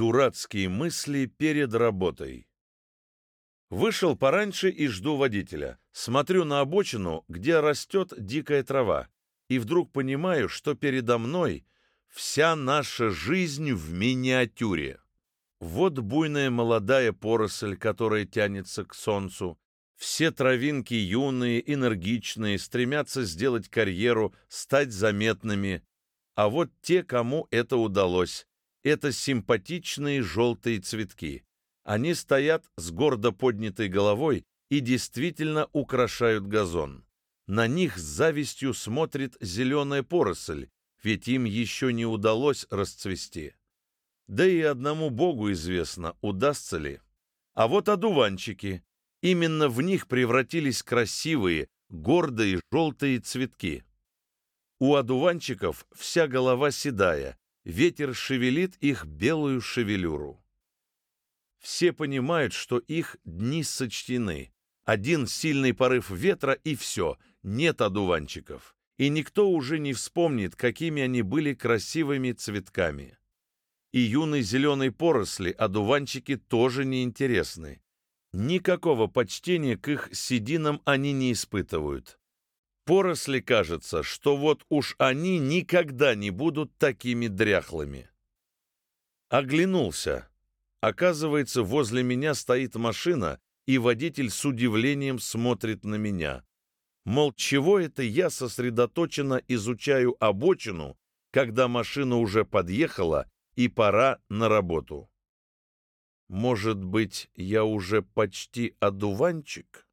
Дурацкие мысли перед работой. Вышел пораньше и жду водителя. Смотрю на обочину, где растет дикая трава, и вдруг понимаю, что передо мной вся наша жизнь в миниатюре. Вот буйная молодая поросль, которая тянется к солнцу. Все травинки юные, энергичные, стремятся сделать карьеру, стать заметными. А вот те, кому это удалось, это симпатичные желтые цветки. Они стоят с гордо поднятой головой и действительно украшают газон. На них с завистью смотрит зеленая поросль, ведь им еще не удалось расцвести. Да и одному Богу известно, удастся ли. А вот одуванчики. Именно в них превратились красивые, гордые желтые цветки. У одуванчиков вся голова седая, ветер шевелит их белую шевелюру. Все понимают, что их дни сочтены. Один сильный порыв ветра и все, нет одуванчиков. И никто уже не вспомнит, какими они были красивыми цветками. И юной зеленой поросли одуванчики тоже неинтересны. Никакого почтения к их сединам они не испытывают. Поросли кажется, что вот уж они никогда не будут такими дряхлыми. Оглянулся. Оказывается, возле меня стоит машина, и водитель с удивлением смотрит на меня. Мол, чего это я сосредоточенно изучаю обочину, когда машина уже подъехала и пора на работу? Может быть, я уже почти одуванчик?